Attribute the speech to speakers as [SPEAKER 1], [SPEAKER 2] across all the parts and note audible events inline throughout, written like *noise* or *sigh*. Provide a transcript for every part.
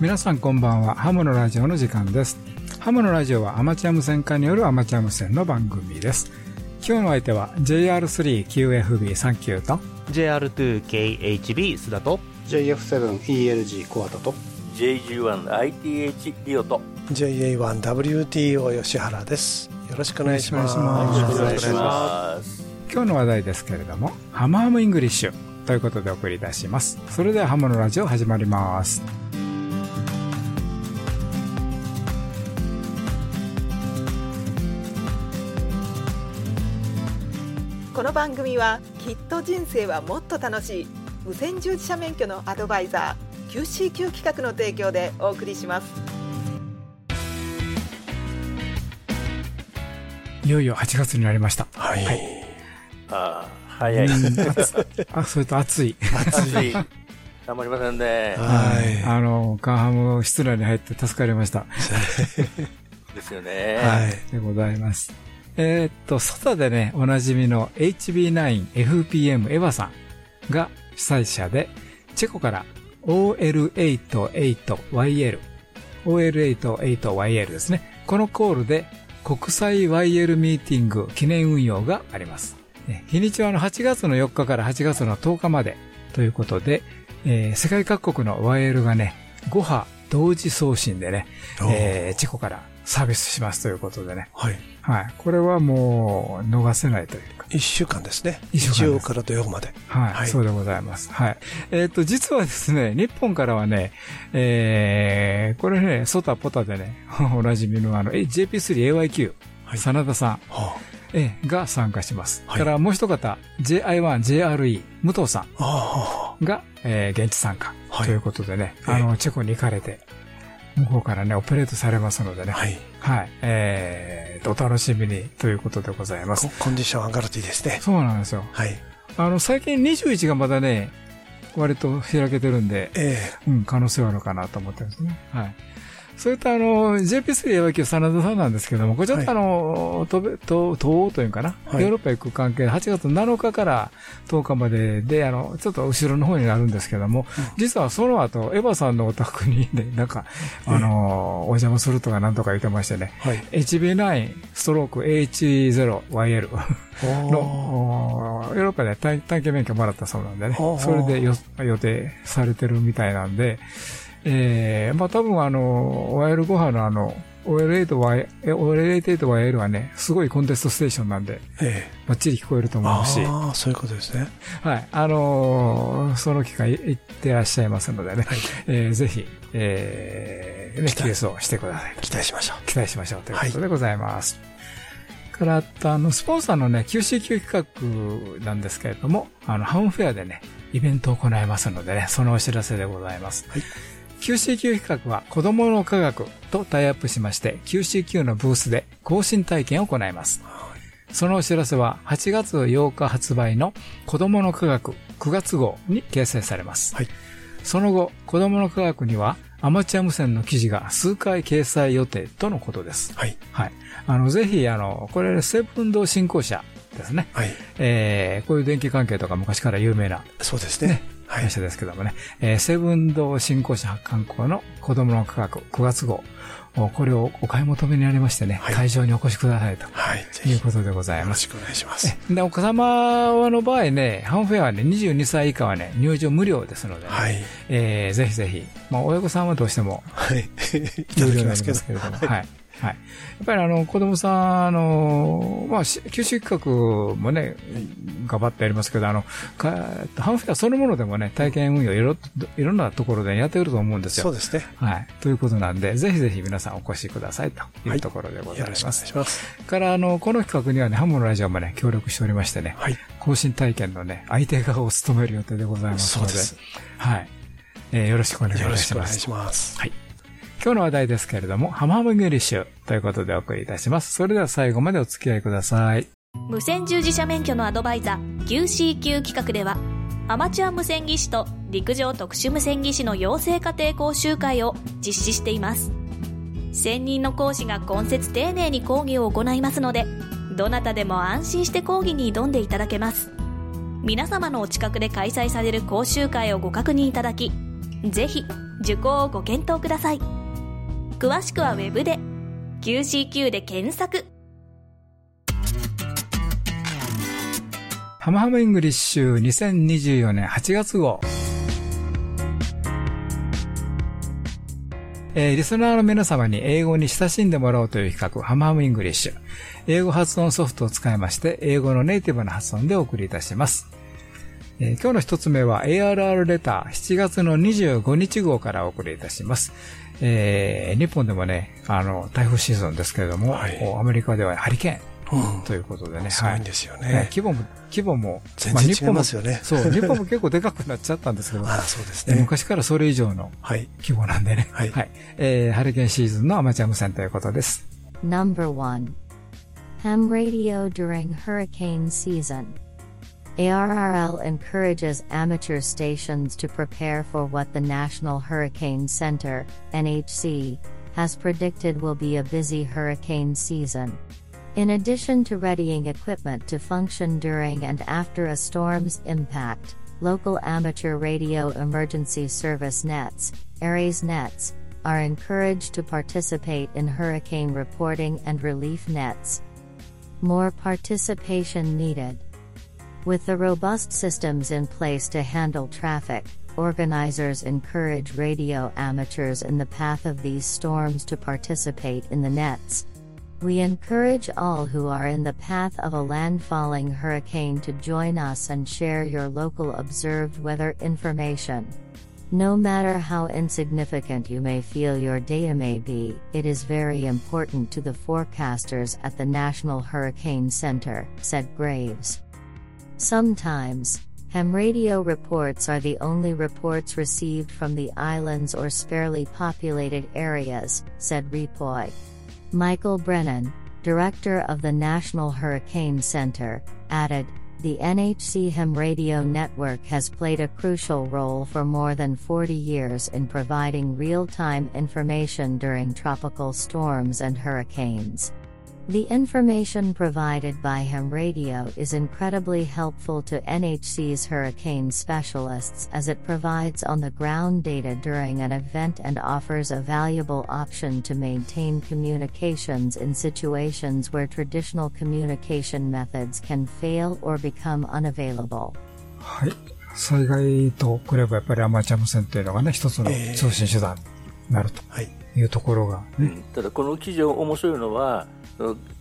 [SPEAKER 1] 皆さんこんばんは。ハムのラジオの時間です。ハムのラジオはアマチュア無線家によるアマチュア無線の番組です。今日の相手は JR3QFB39 と。
[SPEAKER 2] JR2KHB 須田と。
[SPEAKER 3] JF7ELG コアタと。
[SPEAKER 4] JG1ITH リオと
[SPEAKER 3] JA1WTO 吉原です。よろしくお願いします。
[SPEAKER 1] よろしくお
[SPEAKER 4] お願いします。
[SPEAKER 1] 今日の話題ですけれどもハムハムイングリッシュということでお送りいたします。それではハムのラジオ始まります
[SPEAKER 5] 番組はきっと人生はもっと楽しい無線従事者免許のアドバイザー QCQ 企画の提供でお送りします。
[SPEAKER 1] いよいよ8月になりました。
[SPEAKER 3] はい、
[SPEAKER 4] ああ早い。
[SPEAKER 1] うん。あそれと暑い。
[SPEAKER 4] 暑い。たまりませんね。
[SPEAKER 3] はい。
[SPEAKER 1] あのカンハム室内に入って助かりました。
[SPEAKER 4] ですよね。
[SPEAKER 3] はい。
[SPEAKER 1] でございます。えーっと、外でね、おなじみの HB9FPM エヴァさんが主催者で、チェコから OL88YL、OL88YL ですね。このコールで国際 YL ミーティング記念運用があります。ね日にちはあの8月の4日から8月の10日までということで、えー世界各国の YL がね、5波同時送信でね、えーチェコからサービスしますということでね。
[SPEAKER 3] はい
[SPEAKER 1] はい。これはもう逃せないというか。
[SPEAKER 3] 1週間ですね
[SPEAKER 1] 一週間
[SPEAKER 3] から土曜まで
[SPEAKER 1] はい。
[SPEAKER 3] はい
[SPEAKER 1] そうでございます。はい。えっ、と、実はですね、日本からはね、えー、これね、ソタポタでね、*laughs* おなじみのあの、え JP3AYQ、
[SPEAKER 3] はい
[SPEAKER 1] 真田さん、
[SPEAKER 3] は
[SPEAKER 1] えーが参加します。
[SPEAKER 3] はい
[SPEAKER 1] からもう一方、JI1JRE、武藤さ
[SPEAKER 3] あは
[SPEAKER 1] んが、えー現地参加
[SPEAKER 3] はい
[SPEAKER 1] ということでね、
[SPEAKER 3] ええ
[SPEAKER 1] あの、チェコに行かれて、向こうからね、オペレートされますのでね、
[SPEAKER 3] あはい
[SPEAKER 1] はい。えー、お楽しみにということでございます
[SPEAKER 3] コ。コンディション上がるといいですね
[SPEAKER 1] そうなんですよ。
[SPEAKER 3] はい
[SPEAKER 1] あの、最近21がまだね、割と開けてるんで、
[SPEAKER 3] え
[SPEAKER 1] うん、可能性はあるかなと思ってますね。はい。それとあの、JP3 は今日真田さんなんですけども、これちょっとあの、とべと東欧というかな、
[SPEAKER 3] はい。
[SPEAKER 1] ヨーロッパ行く関係で8月7日から10日までで、あの、ちょっと後ろの方になるんですけども、実はその後、エヴァさんのお宅にね、なんか、あの、お邪魔するとかなんとか言ってましてね、
[SPEAKER 3] えはい。
[SPEAKER 1] HB9 ストローク H0YL *laughs*
[SPEAKER 3] お
[SPEAKER 1] の、おヨーロッパで体体験免許もらったそうなんでね。それでよ予定されてるみたいなんで、えー、まあ多分あの、YL5 波のあの、OL8Y、え OL88YL はね、すごいコンテストステーションなんで、
[SPEAKER 3] え
[SPEAKER 1] バッチリ聞こえると
[SPEAKER 3] え
[SPEAKER 1] 思うし、
[SPEAKER 3] ああそういうことですね。
[SPEAKER 1] はい、あのーその機会行ってらっしゃいますのでね、
[SPEAKER 3] はい。
[SPEAKER 1] えーぜひ、えー、ね、
[SPEAKER 3] 期待。
[SPEAKER 1] QS をしてください。
[SPEAKER 3] 期待しましょう。
[SPEAKER 1] 期待しましょうということでございます。から、あの、スポンサーのね、QCQ 企画なんですけれども、あの、ハムフェアでね、イベントを行いますのでね、そのお知らせでございます。
[SPEAKER 3] はい
[SPEAKER 1] QCQ 企画は子供の科学とタイアップしまして、QCQ のブースで更新体験を行います。そのお知らせは8月8日発売の子供の科学9月号に掲載されます。
[SPEAKER 3] はい
[SPEAKER 1] その後、子供の科学にはアマチュア無線の記事が数回掲載予定とのことです。
[SPEAKER 3] はい
[SPEAKER 1] はい。あの、ぜひ、あの、これ、セブンド新興社ですね。
[SPEAKER 3] はい
[SPEAKER 1] えー、こういう電気関係とか昔から有名な
[SPEAKER 3] そうですねはい
[SPEAKER 1] 会社ですけどもね、えーセブンド新興社観光の子供の科学9月号、おこれをお買い求めにありましてね、
[SPEAKER 3] はい。
[SPEAKER 1] 会場にお越しくださいと。
[SPEAKER 3] はい
[SPEAKER 1] いうことでございます。
[SPEAKER 3] よろしくお願いします。
[SPEAKER 1] えで、お子様の場合ね、ハンフェアはね、22歳以下はね、入場無料ですので、
[SPEAKER 3] はい。
[SPEAKER 1] えーぜひぜひ、まあ、親御さんはどうしても
[SPEAKER 3] はい。
[SPEAKER 1] 有料になりけれども、はい。はい。やっぱりあの、子供さん、あの、まあ、し九州企画もね、頑張ってやりますけど、あの、かハンフェアそのものでもね、体験運用いろ、いろんなところでやってると思うんですよ。
[SPEAKER 3] そうですね
[SPEAKER 1] はい。ということなんで、ぜひぜひ皆さんお越しくださいとい
[SPEAKER 3] はいう
[SPEAKER 1] ところでござい
[SPEAKER 3] よろしくお
[SPEAKER 1] ます。
[SPEAKER 3] 願いします
[SPEAKER 1] から、あの、この企画にはね、ハムのラジオもね、協力しておりましてね、
[SPEAKER 3] はい
[SPEAKER 1] 更新体験のね、相手側を務める予定でございますので、
[SPEAKER 3] そうです
[SPEAKER 1] はい。えーよろしくお願いします
[SPEAKER 3] しくお願いし。ます
[SPEAKER 1] はい。今日の話題ですけれども、ハムハムグリッシュということでお送りいたします。それでは最後までお付き合いください。
[SPEAKER 6] 無線従事者免許のアドバイザー QCQ 企画ではアマチュア無線技師と陸上特殊無線技師の養成家庭講習会を実施しています専任の講師が今節丁寧に講義を行いますのでどなたでも安心して講義に挑んでいただけます皆様のお近くで開催される講習会をご確認いただきぜひ受講をご検討ください詳しくはウェブで QCQ で検索
[SPEAKER 1] ハムハムイングリッシュ2024年8月号。えー、リスナーの皆様に英語に親しんでもらおうという企画、ハムハムイングリッシュ。英語発音ソフトを使いまして、英語のネイティブな発音でお送りいたします。えー、今日の一つ目は ARR レター7月の25日号からお送りいたします。えー、日本でもね、あの、台風シーズンですけれども、はい、アメリカではハリケーン。ということでね。
[SPEAKER 3] すごいんですよね。
[SPEAKER 1] 規模も、規模も、
[SPEAKER 3] 全然違いますよね。
[SPEAKER 1] そう、日本も結構でかくなっちゃったんですけど、*laughs*
[SPEAKER 3] あそうですね。
[SPEAKER 1] 昔からそれ以上の規模なんでね。はい。はい。えー、ハリケーンシーズンのアマチュア無線ということです。
[SPEAKER 7] Number one. Ham radio during hurricane season. ARRL encourages amateur stations to prepare for what the National Hurricane Center, NHC, has predicted will be a busy hurricane season. In addition to readying equipment to function during and after a storm's impact, local amateur radio emergency service nets, ARES nets, are encouraged to participate in hurricane reporting and relief nets. More participation needed. With the robust systems in place to handle traffic, organizers encourage radio amateurs in the path of these storms to participate in the nets. We encourage all who are in the path of a landfalling hurricane to join us and share your local observed weather information. No matter how insignificant you may feel your data may be, it is very important to the forecasters at the National Hurricane Center, said Graves. Sometimes, ham radio reports are the only reports received from the islands or sparsely populated areas, said Repoy. Michael Brennan, director of the National Hurricane Center, added, the NHC Ham radio network has played a crucial role for more than 40 years in providing real time information during tropical storms and hurricanes. The information provided by Ham Radio is incredibly helpful to NHC's hurricane specialists as it provides on the ground data during an event and offers a valuable option to maintain communications in situations where traditional communication methods can fail or become unavailable.
[SPEAKER 1] はい。災害とくればやっぱりアマチュア無線というのがね、一つの通信手段になるというところが、ね、
[SPEAKER 4] うん、ただこの記事面白いのは、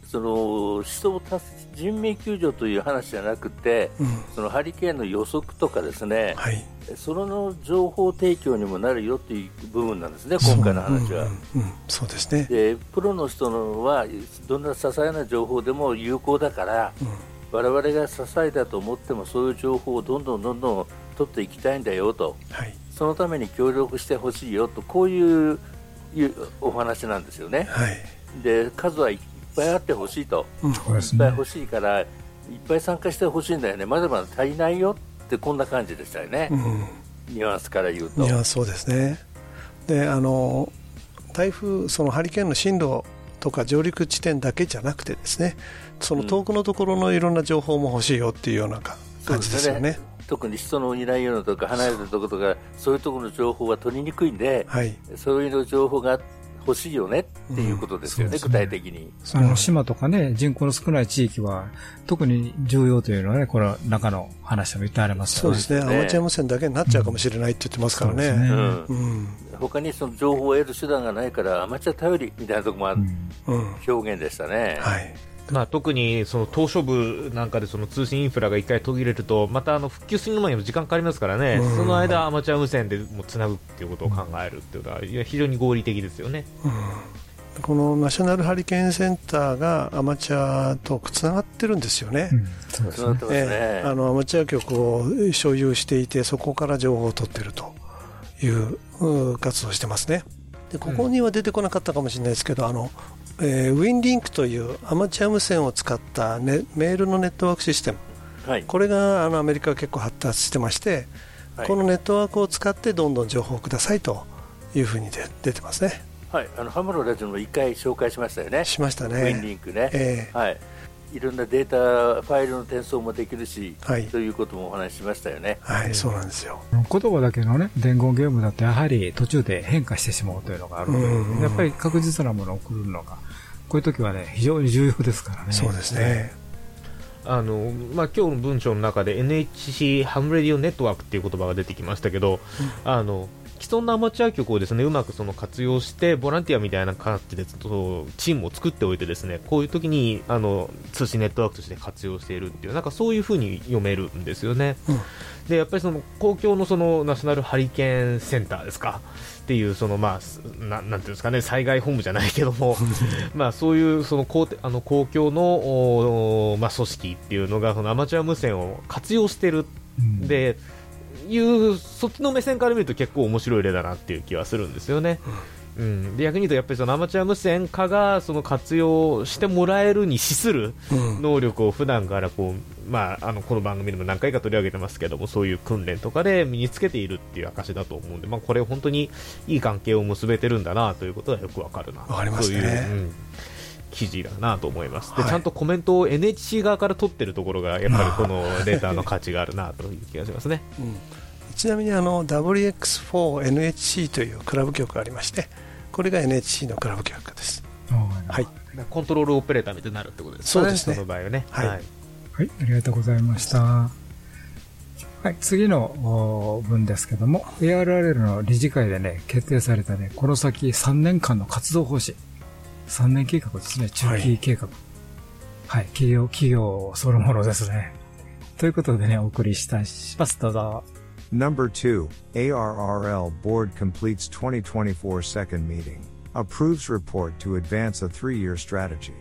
[SPEAKER 4] その人を助人命救助という話じゃなくて、うん、そのハリケーンの予測とかですね、はい、その情報提供にもなるよという部分なんですね、今回の話は。
[SPEAKER 3] うんうん、そうですね。
[SPEAKER 4] でプロの人のはどんな些細な情報でも有効だから、われわれが支えだと思ってもそういう情報をどんどんどんどん取っていきたいんだよと、はい、そのために協力してほしいよとこういうお話なんですよね。はい、で数はいぱいあってほしいと、うん、いっぱい欲しいからいっぱい参加してほしいんだよね。まだまだ足りないよってこんな感じでしたよね、うん、ニュアンスから言うと。
[SPEAKER 3] いやそうですね。であの台風そのハリケーンの進路とか上陸地点だけじゃなくてですねその遠くのところのいろんな情報も欲しいよっていうような感じですよね。
[SPEAKER 4] 特に人のいないようなとか離れたところとかそういうところの情報は取りにくいんで、はい、そういうの情報が欲しいよねっていうことですよね、うん、具体的に。
[SPEAKER 1] その島とかね、人口の少ない地域は、特に重要というのはね、この中の話でも言ってあります
[SPEAKER 3] よね。そうですね、アマチュア無線だけになっちゃうかもしれないって言ってますからね。ね。うん、
[SPEAKER 4] 他にその情報を得る手段がないから、アマチュア頼りみたいなところもある、表現でしたね。はい
[SPEAKER 2] まあ、特にその島しょ部なんかでその通信インフラが1回途切れるとまたあの復旧するのにも時間かかりますからね、その間、アマチュア無線でもつなぐっていうことを考えるっていうのは非常に合理的ですよね。
[SPEAKER 3] このナショナルハリケーンセンターがアマチュアとつながってるんですよね、
[SPEAKER 4] え
[SPEAKER 3] あのアマチュア局を所有していて、そこから情報を取っているという活動をしてますね。でここには出てこなかったかもしれないですけど、あのえー、ウィンリンクというアマチュア無線を使った、ね、メールのネットワークシステム、はい、これがあのアメリカは結構発達してまして、はい、このネットワークを使ってどんどん情報をくださいというふうに出てますね。
[SPEAKER 4] はい、あのハムロラジオも一回紹介しましたよね。
[SPEAKER 3] しましたね。
[SPEAKER 4] ウィンリンクね。えー、はい。いろんなデータ、ファイルの転送もできるし、はい、ということもお話ししましたよね。
[SPEAKER 3] はい、そうなんですよ。
[SPEAKER 1] 言葉だけのね、伝言ゲームだとやはり途中で変化してしまうというのがあるので、やっぱり確実なものを送るのが、こういう時はね、非常に重要ですからね。
[SPEAKER 3] そうですね。
[SPEAKER 2] あのまあ、今日の文章の中で NHC ハムレディオネットワークっていう言葉が出てきましたけど、うん、あの既存のアマチュア局をですねうまくその活用してボランティアみたいな感じでチームを作っておいてですねこういう時にあの通信ネットワークとして活用しているっていうなんかそういう風に読めるんですよね。うん、でやっぱりその公共のそのナショナルハリケーンセンターですか？っていうそのまあななんていうんですかね災害本部じゃないけども *laughs* まあそういうその公あの公共のまあ組織っていうのがそのアマチュア無線を活用してる、うん、でいうそっちの目線から見ると結構面白い例だなっていう気はするんですよね。うん、で逆に言うとやっぱりそのアマチュア無線化がその活用してもらえるに資する能力を普段からこう、まあ、あのこの番組でも何回か取り上げてますけどもそういう訓練とかで身につけているっていう証だと思うんで、まあ、これ本当にいい関係を結べてるんだなということがよくわかるな。
[SPEAKER 3] という、ね、うん。
[SPEAKER 2] 記事だなと思います、でちゃんとコメントを NHC 側から取ってるところがやっぱりこのデータの価値があるなという気がしますね。うん
[SPEAKER 3] ちなみにあの WX4NHC というクラブ局がありましてこれが NHC のクラブ局です。
[SPEAKER 2] はい。コントロールオペレーターみたいになるってことですね。
[SPEAKER 3] そうですね。
[SPEAKER 2] その場合はね。
[SPEAKER 1] はい。はい、はい、ありがとうございました。はい、次の文ですけども、ARRL の理事会でね、決定されたね、この先3年間の活動方針。3年計画ですね、中期計画。はい、はい、企業、企業そのものですね。ということでね、お送りしたします。どうぞ。
[SPEAKER 8] Number 2, ARRL Board completes 2024 second meeting. Approves report to advance a three-year strategy.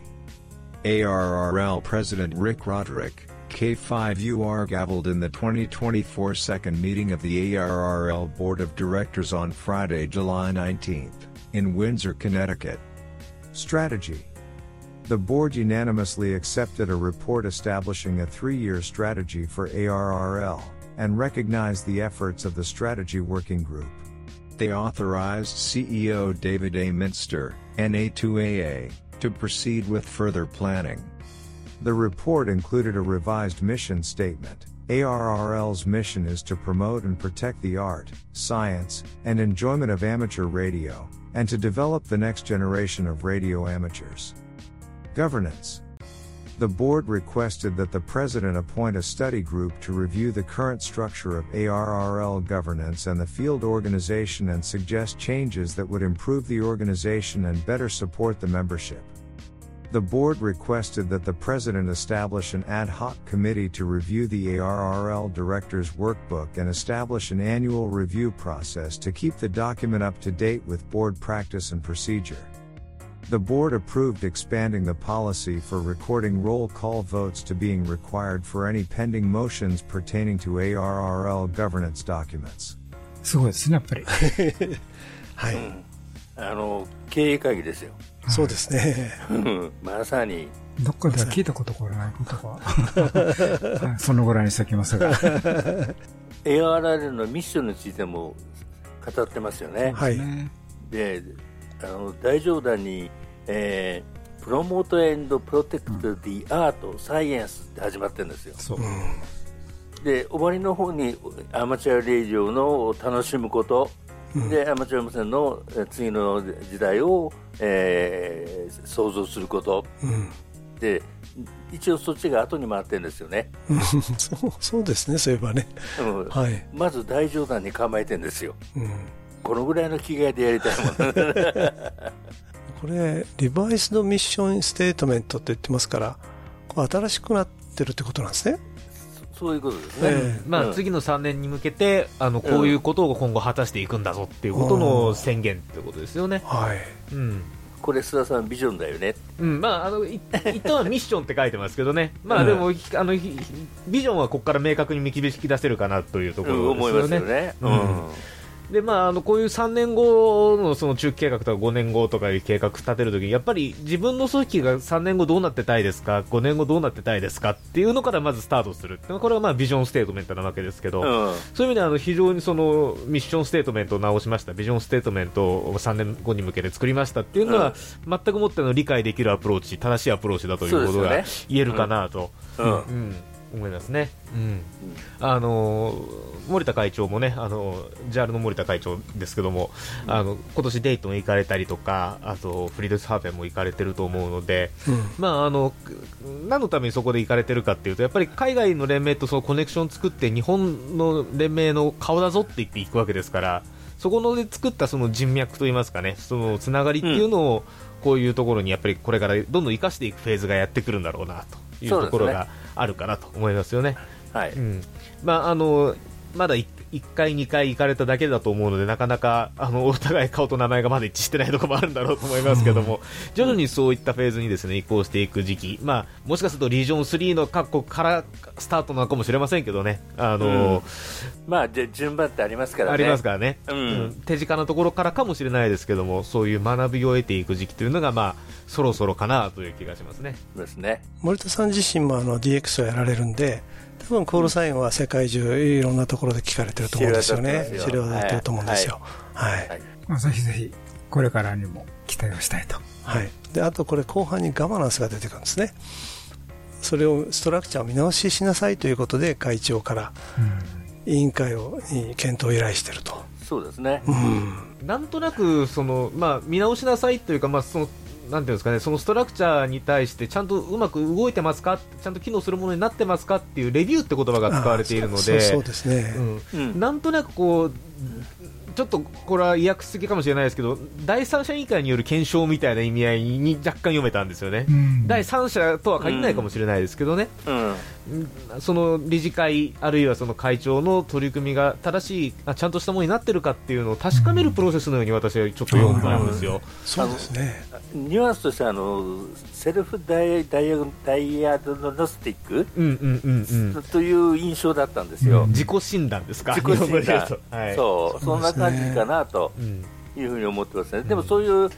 [SPEAKER 8] ARRL President Rick Roderick, K5UR gavelled in the 2024 second meeting of the ARRL Board of Directors on Friday, July 19, in Windsor, Connecticut. Strategy The board unanimously accepted a report establishing a three-year strategy for ARRL and recognized the efforts of the Strategy Working Group. They authorized CEO David A. Minster, NA2AA, to proceed with further planning. The report included a revised mission statement. ARRL's mission is to promote and protect the art, science, and enjoyment of amateur radio, and to develop the next generation of radio amateurs. Governance the board requested that the president appoint a study group to review the current structure of ARRL governance and the field organization and suggest changes that would improve the organization and better support the membership. The board requested that the president establish an ad hoc committee to review the ARRL director's workbook and establish an annual review process to keep the document up to date with board practice and procedure. The board approved expanding the policy for recording roll call votes to being required for any pending motions pertaining to ARRL governance documents.
[SPEAKER 1] すごいですね、やっぱり。
[SPEAKER 3] はい、
[SPEAKER 4] あの、経営会議ですよ。
[SPEAKER 3] そうですね。
[SPEAKER 4] まさに。
[SPEAKER 1] どっかでは聞いたことがないことが、はい、そのぐらいにしておきますが。
[SPEAKER 4] ARRL のミッションについても語ってますよね。
[SPEAKER 3] はい。
[SPEAKER 4] で、あの大上段に、えー、プロモートエンドプロテクトディアートサイエンスって始まってるんですよ。で終わりの方にアマチュアレイジオの楽しむこと、うん、でアマチュア無線の次の時代を、えー、想像すること、うん、で一応そっちが後に回ってるんですよね。
[SPEAKER 3] そうそうですねそういえばね、
[SPEAKER 4] うん、はい、まず大上段に構えてるんですよ、うんこのぐらいの着替えでやりたいもん。*laughs*
[SPEAKER 3] これリバイスドミッションステートメントって言ってますから新しくなってるってことなんですね。
[SPEAKER 4] そういうことですね、え
[SPEAKER 2] ー、まあ、次の3年に向けてあのこういうことを今後果たしていくんだぞっていうことの宣言ってことですよね、
[SPEAKER 3] はい、
[SPEAKER 4] うん。これ須田さんビジョンだよね、
[SPEAKER 2] うん。まあ、あの一旦はミッションって書いてますけどね、*laughs* まあでも、うん、あのビジョンはここから明確に導き出せるかなというところですよね。
[SPEAKER 4] 思いますよね、うん
[SPEAKER 2] でまあ、あのこういう3年後のその中期計画とか5年後とかいう計画立てるときにやっぱり自分の組織が3年後どうなってたいですか5年後どうなってたいですかっていうのからまずスタートするこれはまあビジョンステートメントなわけですけど、うん、そういう意味ではあの非常にそのミッションステートメントを直しました。ビジョンステートメントを3年後に向けて作りましたっていうのは、うん、全くもっての理解できるアプローチ正しいアプローチだということが言えるかなと。うん思いますね。うん。あの森田会長もね、あの JAL の森田会長ですけども、あの今年デイトン行かれたりとか、あとフリードスハーフェンも行かれてると思うので、うん、まああの何のためにそこで行かれてるかっていうと、やっぱり海外の連盟とそのコネクションを作って日本の連盟の顔だぞって言っていくわけですから。そこので作ったその人脈といいますかね、そのつながりっていうのを、こういうところにやっぱりこれからどんどん生かしていくフェーズがやってくるんだろうなというところがあるかなと思いますよね。はい、うん、まああのまだ1 1回、2回行かれただけだと思うので、なかなかあのお互い顔と名前がまだ一致してないところもあるんだろうと思いますけども、徐々にそういったフェーズにですね移行していく時期、まあ、もしかするとリージョン3の各国からスタートなのかもしれませんけどね、あの、うん、
[SPEAKER 4] まあ、順番ってありますからね。
[SPEAKER 2] ありますからね、うん、手近なところからかもしれないですけども、そういう学びを得ていく時期というのが、まあ、そろそろかなという気がしますね。
[SPEAKER 4] ですね。
[SPEAKER 3] 森田さん自身もあの DX をやられるんで、多分コールサインは世界中いろんなところで聞かれてると思うんですよね。知り渡ってると思うんですよ。はい。
[SPEAKER 1] まあ、ぜひぜひ、これからにも期待をしたいと。
[SPEAKER 3] はい。で、あとこれ後半にガバナンスが出てくるんですね。それを、ストラクチャーを見直ししなさいということで、会長から委員会をに検討を依頼してると。
[SPEAKER 4] そうですね。
[SPEAKER 2] うん。なんとなく、その、まあ、見直しなさいというか、まあ、その、なんていうんですかね、そのストラクチャーに対してちゃんとうまく動いてますか、ちゃんと機能するものになってますかっていうレビューって言葉が使われているので、
[SPEAKER 3] そうですね、
[SPEAKER 2] うん、なんとなくこう、ちょっとこれは意訳すぎかもしれないですけど第三者委員会による検証みたいな意味合いに若干読めたんですよね、うん、第三者とは限らないかもしれないですけどね、うん、その理事会、あるいはその会長の取り組みが正しいあ、ちゃんとしたものになってるかっていうのを確かめるプロセスのように私はちょっと読んだんですよ。
[SPEAKER 3] そうですね。
[SPEAKER 4] ニュアンスとしてあのセルフダイダイダイアドノスティック、うんうんうんうん、という印象だったんですよ。
[SPEAKER 2] 自己診断ですか？
[SPEAKER 4] 自己診断、*laughs* はい、そうそんな感じかなというふうに思ってますね。でもそういう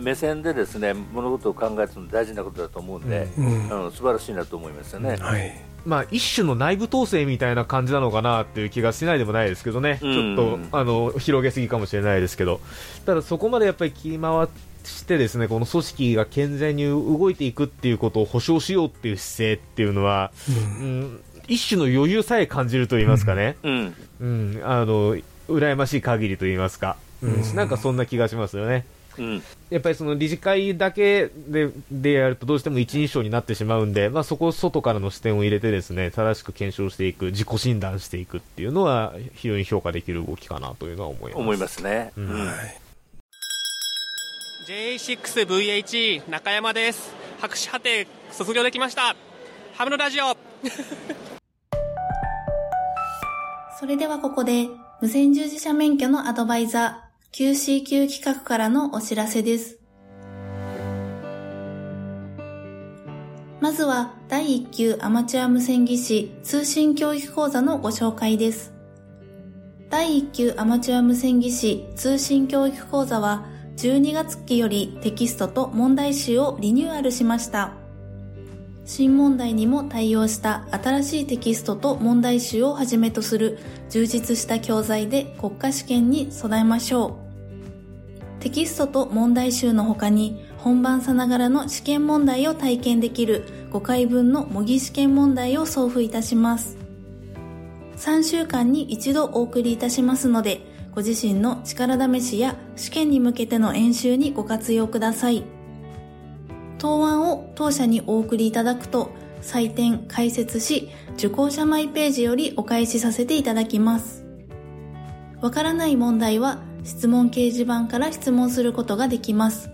[SPEAKER 4] 目線でですね物事を考えるの大事なことだと思うんで、うん、うん、素晴らしいなと思いますよね。はい。
[SPEAKER 2] まあ、一種の内部統制みたいな感じなのかなっていう気がしないでもないですけどね、うん、ちょっとあの広げすぎかもしれないですけど、ただそこまでやっぱり気回してですねこの組織が健全に動いていくっていうことを保証しようっていう姿勢っていうのは、うん、うん、一種の余裕さえ感じると言いますかね、うん、うん、あの羨ましい限りと言いますか、うん、なんかそんな気がしますよね。うん、やっぱりその理事会だけででやるとどうしても一人称になってしまうんで、まあ、そこを外からの視点を入れてですね正しく検証していく自己診断していくっていうのは非常に評価できる動きかなというのは思います。
[SPEAKER 4] 思いますね、うん、
[SPEAKER 9] J6VH 中山です。博士課程卒業できました。ハムのラジオ。*laughs*
[SPEAKER 10] それではここで無線従事者免許のアドバイザー QCQ 企画からのお知らせです。まずは第1級アマチュア無線技師通信教育講座のご紹介です。第1級アマチュア無線技師通信教育講座は12月期よりテキストと問題集をリニューアルしました。新問題にも対応した新しいテキストと問題集をはじめとする充実した教材で国家試験に備えましょう。テキストと問題集の他に本番さながらの試験問題を体験できる5回分の模擬試験問題を送付いたします。3週間に一度お送りいたしますので、ご自身の力試しや試験に向けての演習にご活用ください。答案を当社にお送りいただくと、採点、解説し、受講者マイページよりお返しさせていただきます。わからない問題は、質問掲示板から質問することができます。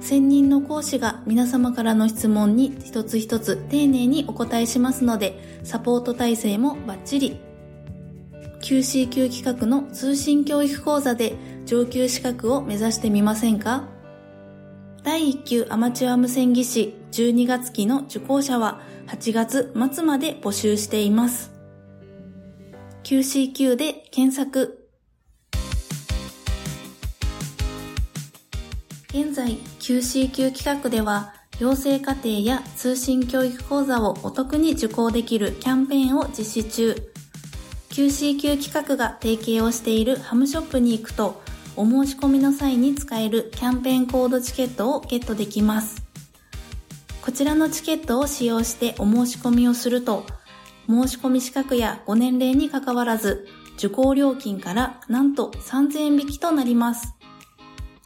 [SPEAKER 10] 専任の講師が皆様からの質問に一つ一つ丁寧にお答えしますので、サポート体制もバッチリ。QCQ 企画の通信教育講座で上級資格を目指してみませんか？第1級アマチュア無線技師12月期の受講者は8月末まで募集しています。QCQ で検索。現在 QCQ 企画では養成課程や通信教育講座をお得に受講できるキャンペーンを実施中 QCQ 企画が提携をしているハムショップに行くとお申し込みの際に使えるキャンペーンコードチケットをゲットできますこちらのチケットを使用してお申し込みをすると申し込み資格やご年齢にかかわらず受講料金からなんと3000円引きとなります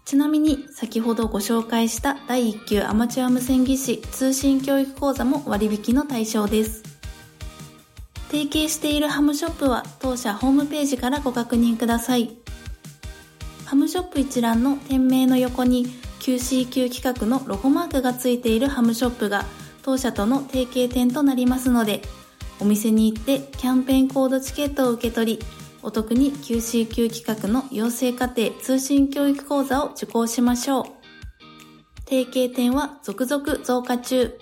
[SPEAKER 10] ちなみに先ほどご紹介した第1級アマチュア無線技師通信教育講座も割引の対象です。提携しているハムショップは当社ホームページからご確認ください。ハムショップ一覧の店名の横に QCQ 企画のロゴマークがついているハムショップが当社との提携店となりますので、お店に行ってキャンペーンコードチケットを受け取り、お得に QCQ 企画の養成課程通信教育講座を受講しましょう。提携店は続々増加中。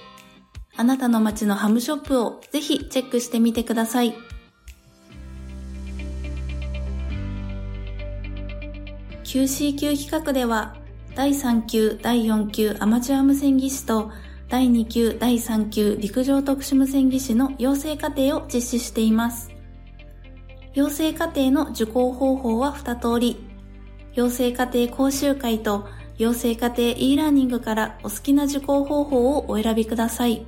[SPEAKER 10] あなたの街のハムショップをぜひチェックしてみてください。QCQ 企画では第3級、第4級アマチュア無線技師と第2級、第3級陸上特殊無線技師の養成課程を実施しています。養成課程の受講方法は2通り。養成課程講習会と養成課程 e ラーニングからお好きな受講方法をお選びください。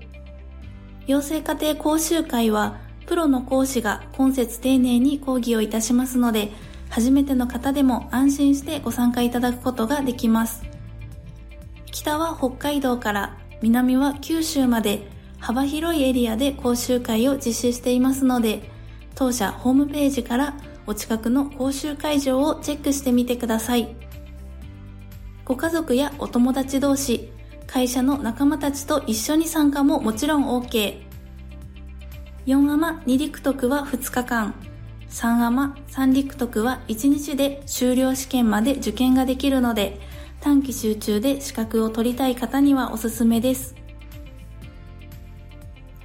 [SPEAKER 10] 養成課程講習会はプロの講師が今節丁寧に講義をいたしますので、初めての方でも安心してご参加いただくことができます。北は北海道から南は九州まで幅広いエリアで講習会を実施していますので、当社ホームページからお近くの講習会場をチェックしてみてください。ご家族やお友達同士、会社の仲間たちと一緒に参加ももちろん OK。4アマ2陸徳は2日間、3アマ3陸徳は1日で修了試験まで受験ができるので、短期集中で資格を取りたい方にはおすすめです。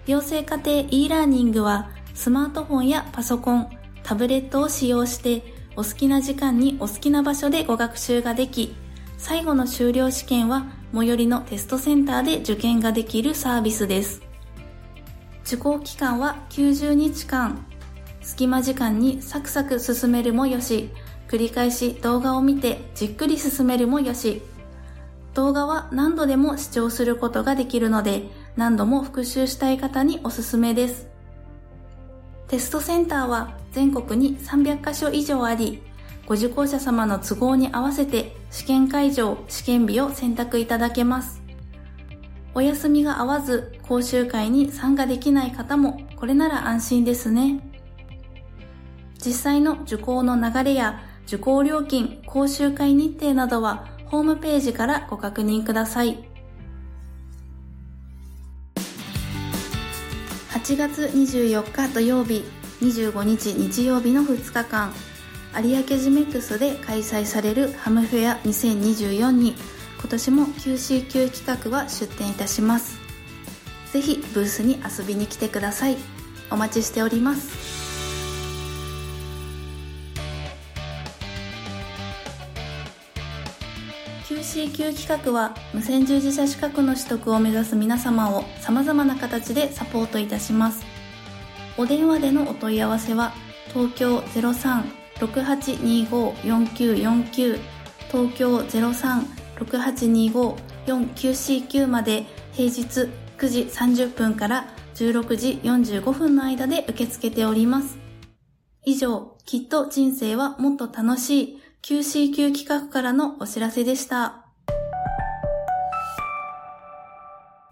[SPEAKER 10] 養成家庭 e ラーニングはスマートフォンやパソコン、タブレットを使用してお好きな時間にお好きな場所でご学習ができ、最後の修了試験は最寄りのテストセンターで受験ができるサービスです。受講期間は90日間。隙間時間にサクサク進めるもよし、繰り返し動画を見てじっくり進めるもよし、動画は何度でも視聴することができるので、何度も復習したい方におすすめです。テストセンターは全国に300カ所以上あり、ご受講者様の都合に合わせて試験会場、試験日を選択いただけます。お休みが合わず講習会に参加できない方もこれなら安心ですね。実際の受講の流れや受講料金、講習会日程などはホームページからご確認ください。8月24日土曜日、25日日曜日の2日間、有明ジメックスで開催されるハムフェア2024に今年も QCQ 企画は出展いたします。ぜひブースに遊びに来てください。お待ちしております。CQ 企画は無線従事者資格の取得を目指す皆様を様々な形でサポートいたします。お電話でのお問い合わせは東京03-6825-4949東京03-6825-4949まで平日9時30分から16時45分の間で受け付けております。以上、きっと人生はもっと楽しい QCQ 企画からのお知らせでした。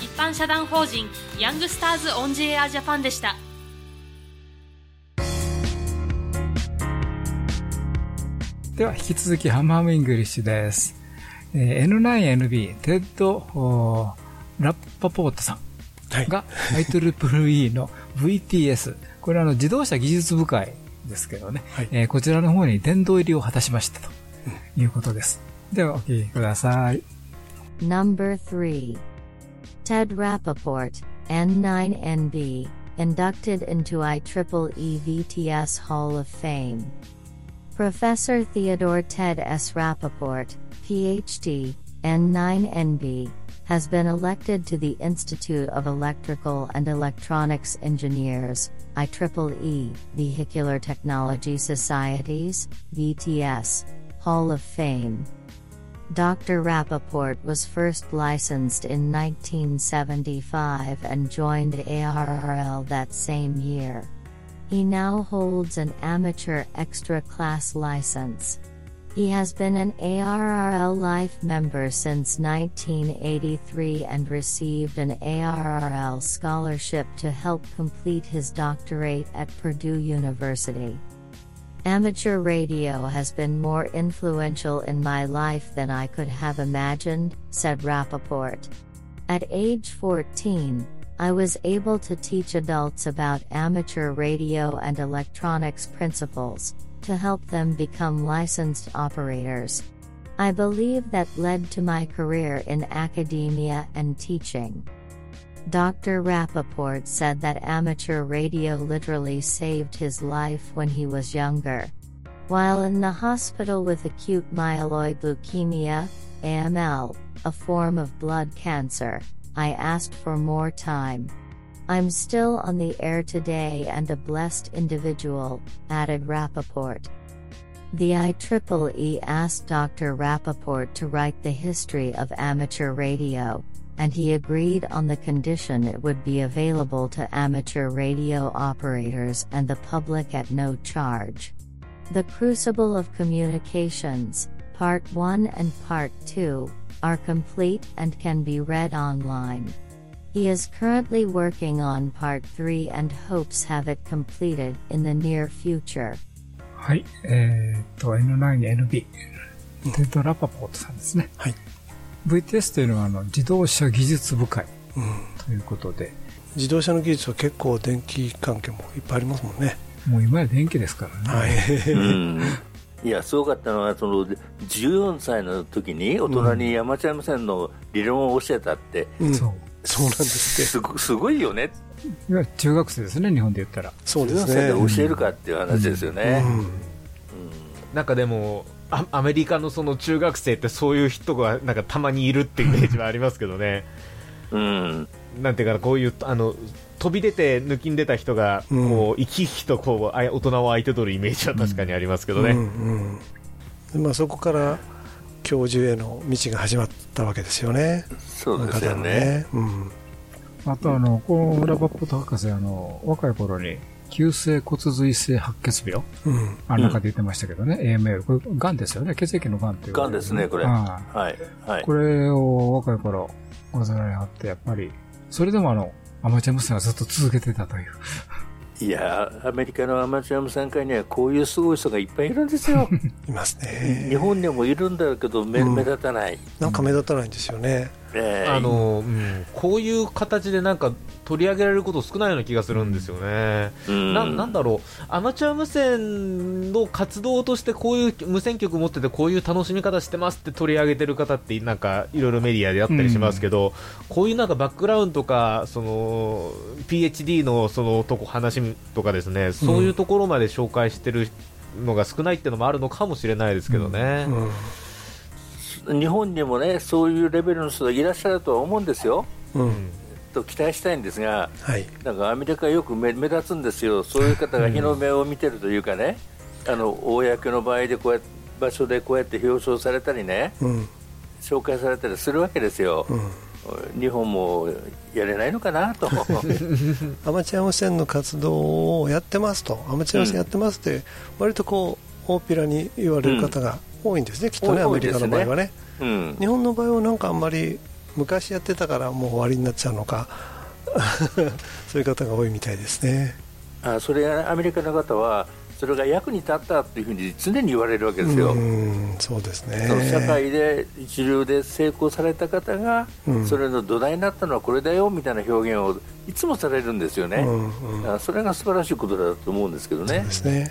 [SPEAKER 11] 一般社団法人ヤングスターズ・オン・ジエア・ジャパンでした。
[SPEAKER 1] では引き続きハムハムイングリッシュです、えー、N9NB テッドラッパポートさん。が IEEE の VTS、これはあの自動車技術部会ですけどね、はい、えー、こちらの方に殿堂入りを果たしましたということです。ではお聞きください。
[SPEAKER 7] Number 3 Ted Rappaport, N9NB, inducted into IEEE VTS Hall of Fame. Professor Theodore Ted S. Rappaport, PhD, N9NB, has been elected to the Institute of Electrical and Electronics Engineers, IEEE, Vehicular Technology Societies, VTS, Hall of Fame. Dr. Rappaport was first licensed in 1975 and joined ARRL that same year. He now holds an amateur extra class license. He has been an ARRL Life member since 1983 and received an ARRL scholarship to help complete his doctorate at Purdue University. Amateur radio has been more influential in my life than I could have imagined, said Rappaport. At age 14, I was able to teach adults about amateur radio and electronics principles, to help them become licensed operators. I believe that led to my career in academia and teaching. Dr. Rappaport said that amateur radio literally saved his life when he was younger. While in the hospital with acute myeloid leukemia, AML, a form of blood cancer, I asked for more time. I'm still on the air today and a blessed individual, added Rappaport. The IEEE asked Dr. Rappaport to write the history of amateur radio, and he agreed on the condition it would be available to amateur radio operators and the public at no charge. The Crucible of Communications, Part 1 and Part 2, are complete and can be read online. He is currently working on part 3 and hopes have it completed in the near future.
[SPEAKER 1] はい、えー、っと、N9NB、テッド・ラパポートさんですね。はい。 VTS というのはあの自動車技術部会ということで、うん、
[SPEAKER 3] 自動車の技術は結構電気関係もいっぱいありますもんね。
[SPEAKER 1] もう今や電気ですからね。はい。うん。
[SPEAKER 4] いやすごかったのはその14歳の時に大人にアマチュア無線の理論を教えたって、
[SPEAKER 3] うん、そう。そうなんです
[SPEAKER 4] すすごいよね。
[SPEAKER 1] いや中学生ですね日本で言ったら。
[SPEAKER 3] そうですね。
[SPEAKER 4] 教えるかっていう話ですよね、うん。うん、
[SPEAKER 2] なんかでもアメリカのその中学生ってそういう人がなんかたまにいるっていうイメージはありますけどね、うん、なんていうかこういうあの飛び出て抜きん出た人がこう、生き生きとこう大人を相手取るイメージは確かにありますけどね、うん
[SPEAKER 3] うんまあ、そこから教授への道が始まったわけですよね。
[SPEAKER 4] そうですよね。うん、
[SPEAKER 1] あとあの、このラバッポト博士、あの、若い頃に、急性骨髄性白血病、うん、あの中で言ってましたけどね、うん、AML、これ、癌ですよね、血液の癌っていう、
[SPEAKER 4] 癌ですね、これ。はい。
[SPEAKER 1] はい。これを若い頃、ござられはって、やっぱり、それでもあの、アマチュア無線はずっと続けてたという。
[SPEAKER 4] いやアメリカのアマチュア無線会にはこういうすごい人がいっぱいいるんですよ。*laughs*
[SPEAKER 3] いますね。
[SPEAKER 4] 日本にもいるんだけど目,、目立たない。
[SPEAKER 3] なんか目立たないんですよね、
[SPEAKER 2] えー、あの、うん、こういう形でなんか取り上げられること少ないような気がするんですよね、うん、ななんだろう。アマチュア無線の活動としてこういう無線局持っててこういう楽しみ方してますって取り上げてる方ってなんかいろいろメディアであったりしますけど、うん、こういうなんかバックグラウンドとかその PhD のそのとこ話とかですねそういうところまで紹介してるのが少ないっていうのもあるのかもしれないですけどね。うん
[SPEAKER 4] 日本にもねそういうレベルの人がいらっしゃるとは思うんですよ。うん。と期待したいんですが、はい、なんかアメリカよく目目立つんですよ、そういう方が日の目を見てるというかね、あの公の場合でこうや場所でこうやって表彰されたりね、うん、紹介されたりするわけですよ。うん。日本もやれないのかなと。*laughs*
[SPEAKER 3] アマチュア無線の活動をやってますと。アマチュア無線やってますって、割とこう大っぴらに言われる方が多いんですね、きっとね、アメリカの場合はね、うん、日本の場合はなんかあんまり昔やってたからもう終わりになっちゃうのか *laughs* そういう方が多いみたいですね。
[SPEAKER 4] あそれアメリカの方はそれが役に立ったというふうに常に言われるわけですよ。
[SPEAKER 3] そうですね。
[SPEAKER 4] 社会で一流で成功された方が、それの土台になったのはこれだよみたいな表現をいつもされるんですよね、うんうん、それが素晴らしいことだと思うんですけどね。
[SPEAKER 3] ね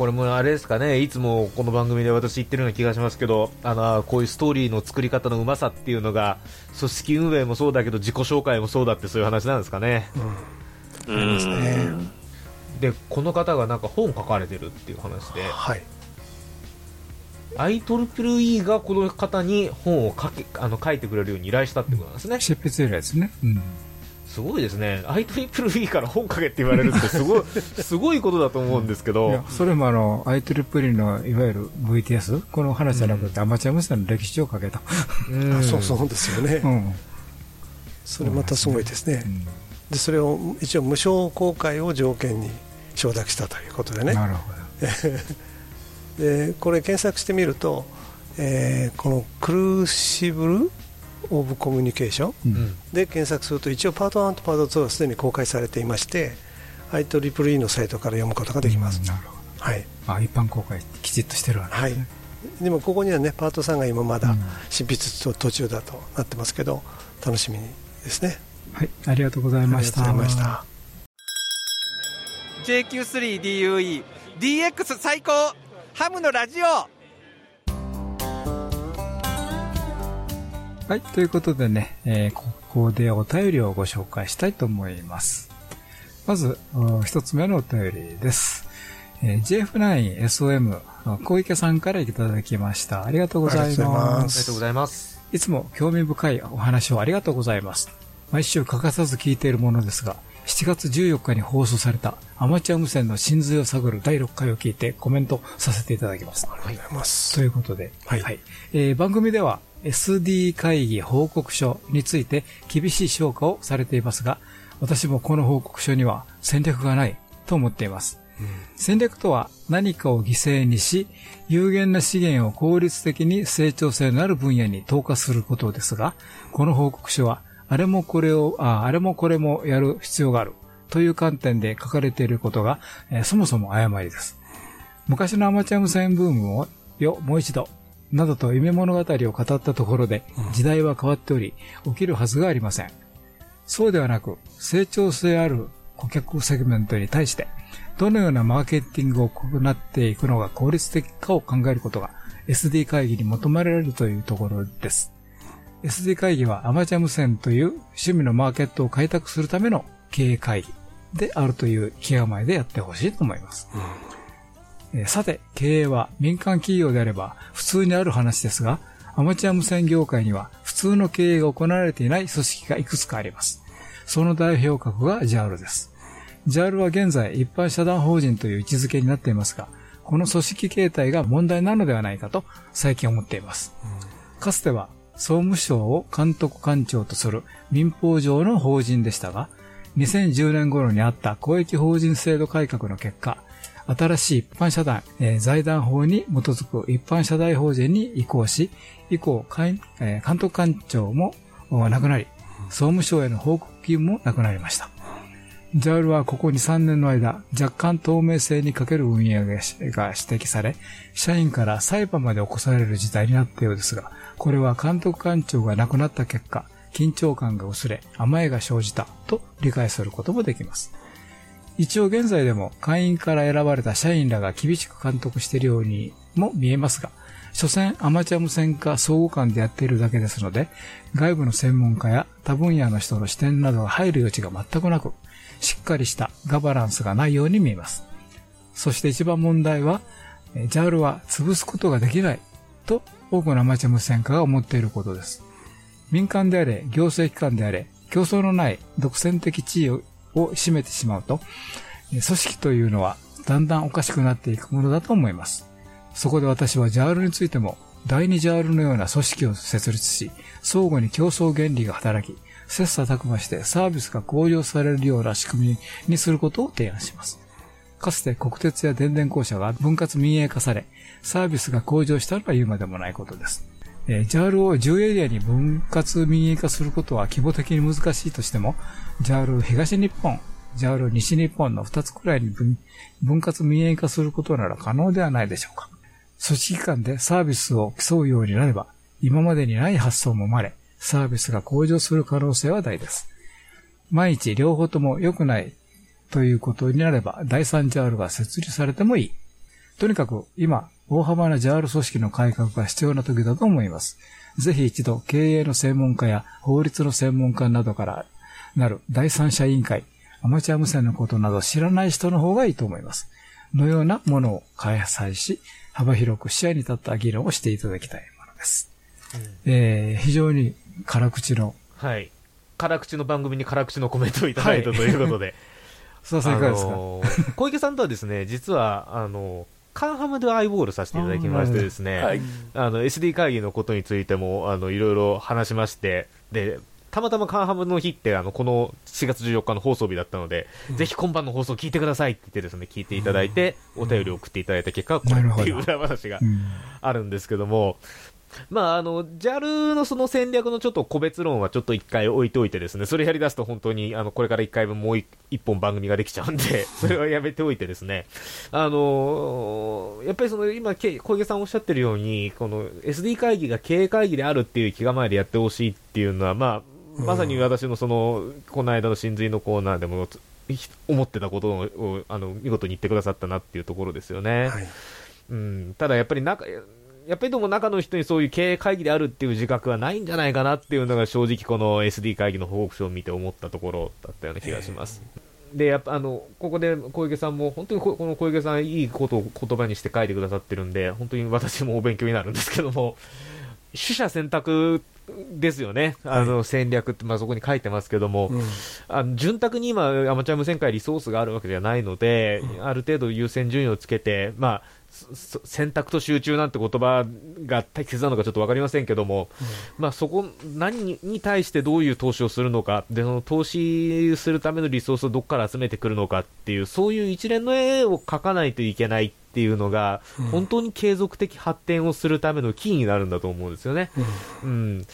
[SPEAKER 2] これもあれですかね、いつもこの番組で私言ってるような気がしますけど、あのこういうストーリーの作り方のうまさっていうのが、組織運営もそうだけど、自己紹介もそうだってそういう話なんですかね。
[SPEAKER 3] うん、ですね。
[SPEAKER 2] で、この方がなんか本書かれてるっていう話で、
[SPEAKER 3] はい、
[SPEAKER 2] IEEE がこの方に本を書けあの書いてくれるように依頼したってことなんですね。
[SPEAKER 1] 執筆依頼ですね。うん
[SPEAKER 2] すごいですね、IEEE から本書けって言われるってすごい *laughs* すごいことだと思うんですけど、
[SPEAKER 1] それもあの IEEE のいわゆる VTS、この話じゃなくて、アマチュア無線の歴史を書けた、
[SPEAKER 3] うん、そうそうですよね、うん、それまたすごいですね、でそれを一応無償公開を条件に承諾したということでね。
[SPEAKER 1] なるほ
[SPEAKER 3] ど。*laughs* でこれ検索してみると、えー、このクルーシブルオブコミュニケーションで検索すると一応パート1とパート2はすでに公開されていまして IEEE のサイトから読むことができます、
[SPEAKER 1] なるほど、はい、あ一般公開きちっとしてるわね、
[SPEAKER 3] はい、でもここにはねパート3が今まだ執筆途中だとなってますけど楽しみですね。
[SPEAKER 1] はい。ありがとうございました。ありがとうございま
[SPEAKER 12] した。JQ3DUE DX 最高。ハムのラジオ
[SPEAKER 1] はい、ということでね、えー、ここでお便りをご紹介したいと思います。まず、一つ目のお便りです。えー、JF9SOM 小池さんからいただきました。ありがとうございます。ありが
[SPEAKER 2] とうございます。
[SPEAKER 1] いつも興味深いお話をありがとうございます。毎週欠かさず聞いているものですが、7月14日に放送されたアマチュア無線の真髄を探る第6回を聞いてコメントさせていただきます。
[SPEAKER 3] ありがとうございます。
[SPEAKER 1] ということで、はい、はい、えー、番組では SD 会議報告書について厳しい評価をされていますが、私もこの報告書には戦略がないと思っています。うん、戦略とは何かを犠牲にし、有限な資源を効率的に成長性のある分野に投下することですが、この報告書はあれもこれを、ああれもこれもやる必要があるという観点で書かれていることが、えー、そもそも誤りです。昔のアマチュア無線ブームをよ、もう一度などと夢物語を語ったところで、時代は変わっており、起きるはずがありません。そうではなく、成長性ある顧客セグメントに対して、どのようなマーケティングを行っていくのが効率的かを考えることが SD 会議に求められるというところです。SD 会議はアマチュア無線という趣味のマーケットを開拓するための経営会議であるという気構えでやってほしいと思います。うんさて、経営は民間企業であれば普通にある話ですが、アマチュア無線業界には普通の経営が行われていない組織がいくつかあります。その代表格が JAL です。JAL は現在一般社団法人という位置づけになっていますが、この組織形態が問題なのではないかと最近思っています。かつては総務省を監督官庁とする民法上の法人でしたが、2010年頃にあった公益法人制度改革の結果、新しい一般社団、えー、財団法に基づく一般社大法人に移行し、以降、えー、監督官庁もなくなり、総務省への報告義務もなくなりました。JAL はここ2、3年の間、若干透明性に欠ける運営が指摘され、社員から裁判まで起こされる事態になったようですが、これは監督官庁がなくなった結果、緊張感が薄れ、甘えが生じたと理解することもできます。一応現在でも会員から選ばれた社員らが厳しく監督しているようにも見えますが、所詮アマチュア無線化相互間でやっているだけですので、外部の専門家や他分野の人の視点などが入る余地が全くなく、しっかりしたガバナンスがないように見えます。そして一番問題は、JAL は潰すことができないと多くのアマチュア無線化が思っていることです。民間であれ、行政機関であれ、競争のない独占的地位をを占めてしまうと、組織というのはだんだんおかしくなっていくものだと思います。そこで私は JAL についても第二 JAL のような組織を設立し、相互に競争原理が働き、切磋琢磨してサービスが向上されるような仕組みにすることを提案します。かつて国鉄や電電公社が分割民営化され、サービスが向上したのは言うまでもないことです。えー、JAL を10エリアに分割民営化することは規模的に難しいとしても、JAL 東日本 JAL 西日本の2つくらいに分分割民営化することなら可能ではないでしょうか。組織間でサービスを競うようになれば、今までにない発想も生まれ、サービスが向上する可能性は大です。毎日両方とも良くないということになれば、第三 JAL が設立されてもいい。とにかく今、大幅な JAL 組織の改革が必要な時だと思います。ぜひ一度経営の専門家や法律の専門家などからなる第三者委員会、アマチュア無線のことなど知らない人の方がいいと思います。のようなものを開催し、幅広く視野に立った議論をしていただきたいものです。うん、えー、非常に辛口の。
[SPEAKER 2] はい。辛口の番組に辛口のコメントをいただいたということで。*laughs*
[SPEAKER 1] 須田さんいかがですか、
[SPEAKER 2] 小池さんとはですね、実は、あの、カンハムでアイボールさせていただきましてですね、はい、あの SD 会議のことについてもあのいろいろ話しまして、でたまたまカンハムの日って、あの、この4月14日の放送日だったので、うん、ぜひ今晩の放送聞いてくださいって言ってですね、聞いていただいて、お便りを送っていただいた結果、これっていう裏話があるんですけども、まあ、あの、JAL のその戦略のちょっと個別論はちょっと一回置いておいてですね、それやり出すと本当に、あの、これから一回分もう一本番組ができちゃうんで、*laughs* それはやめておいてですね、あのやっぱりその今、小池さんおっしゃってるように、この SD 会議が経営会議であるっていう気構えでやってほしいっていうのは、まあ、まさに私のその、この間の真髄のコーナーでも、思ってたことを、あの、見事に言ってくださったなっていうところですよね。はい、うん、ただやっぱり中、やっぱりでも中の人にそういう経営会議であるっていう自覚はないんじゃないかなっていうのが正直この SD 会議の報告書を見て思ったところだったような気がします。で、やっぱあの、ここで小池さんも、本当にこの小池さんいいことを言葉にして書いてくださってるんで、本当に私もお勉強になるんですけども、取捨選択ですよね、あの戦略って、まあ、そこに書いてますけども、うん、あの潤沢に今、アマチュア無線界リソースがあるわけではないので、うん、ある程度優先順位をつけて、まあ、選択と集中なんて言葉が適切なのかちょっと分かりませんけども、うん、まあ、そこ何に対してどういう投資をするのかでその投資するためのリソースをどこから集めてくるのかっていうそういう一連の絵を描かないといけないっていうのが、うん、本当に継続的発展をするためのキーになるんだと思うんですよね。うん、うん、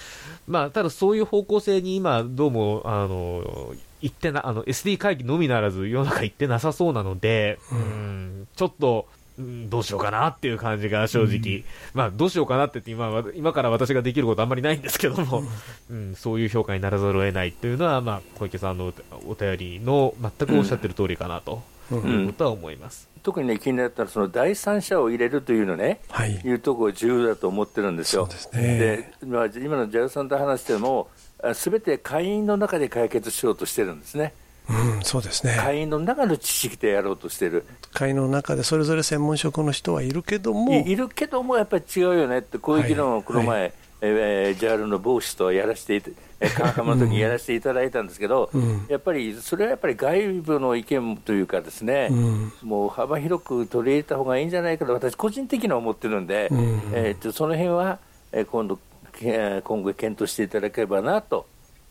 [SPEAKER 2] まあ、ただそういう方向性に今どうもあの行ってなあの SD 会議のみならず世の中行ってなさそうなので、うん、ちょっとうん、どうしようかなっていう感じが正直、うん、まあどうしようかなってって今今から私ができることあんまりないんですけども、うん、そういう評価にならざるを得ないというのは、まあ、小池さんのお便りの全くおっしゃってる通りかなと。いうことは思います、
[SPEAKER 4] 特に、ね、気になったらその第三者を入れるというのね、はい、いうところ重要だと思ってるんですよ。で、ね、今の JAL さんと話してもすべて会員の中で解決しようとしてるんですね。
[SPEAKER 3] うん、そうですね。
[SPEAKER 4] 会員の中の知識でやろうとしてる。
[SPEAKER 3] 会員の中でそれぞれ専門職の人はいるけども。
[SPEAKER 4] いるけどもやっぱり違うよねってこういう議論をこの前、はい。はい、えー、JAL の帽子とやらせてえ川浜の時にやらせていただいたんですけど、うん、やっぱりそれはやっぱり外部の意見というかですね、うん、もう幅広く取り入れた方がいいんじゃないかと私個人的には思ってるんで、うん、えー、とその辺は、えー、今度今後検討していただければなと